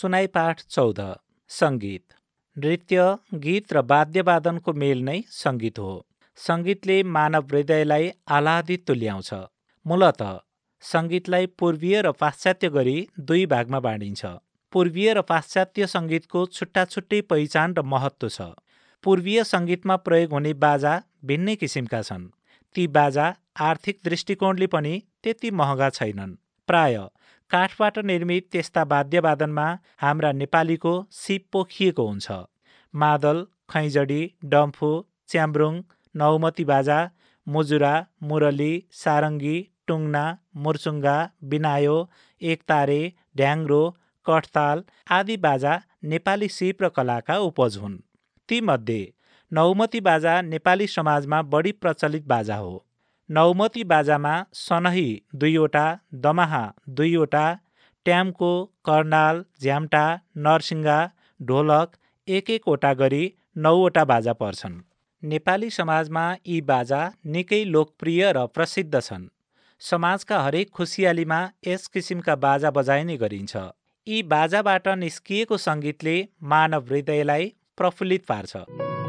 सुनाइ पाठ चौध सङ्गीत। नृत्य गीत र वाद्यवादनको मेल नै सङ्गीत हो। सङ्गीतले मानव हृदयलाई आह्लादित तुल्याउँछ। मूलत सङ्गीतलाई पूर्वीय र पाश्चात्य गरी दुई भागमा बाँडिन्छ। पूर्वीय र पाश्चात्य सङ्गीतको छुट्टा छुट्टै पहिचान र महत्व छ। पूर्वीय सङ्गीतमा प्रयोग हुने बाजा भिन्नै किसिमका छन्। ती बाजा आर्थिक दृष्टिकोणले पनि त्यति महँगा छैनन्। प्राय काठबाट निर्मित त्यस्ता वाद्यवादनमा हाम्रा नेपालीको सिप पोखिएको हुन्छ। मादल खैजडी डम्फु च्याम्ब्रुङ नौमती बाजा मुजुरा मुरली सारङ्गी टुङ्ना मुर्चुङ्गा बिनायो एकतारे ढ्याङ्ग्रो कठताल आदि बाजा नेपाली सिप र कलाका उपज हुन्। तीमध्ये नौमती बाजा नेपाली समाजमा बढी प्रचलित बाजा हो। नौमती बाजामा सनही दुईवटा दमाहा दुईवटा ट्याम्को कर्नाल झ्याम्टा नरसिङ्गा ढोलक एक एकवटा गरी नौवटा बाजा पर्छन्। नेपाली समाजमा यी बाजा निकै लोकप्रिय र प्रसिद्ध छन्। समाजका हरेक खुसियालीमा यस किसिमका बाजा बजाइने गरिन्छ। यी बाजाबाट निस्किएको सङ्गीतले मानव हृदयलाई प्रफुल्लित पार्छ।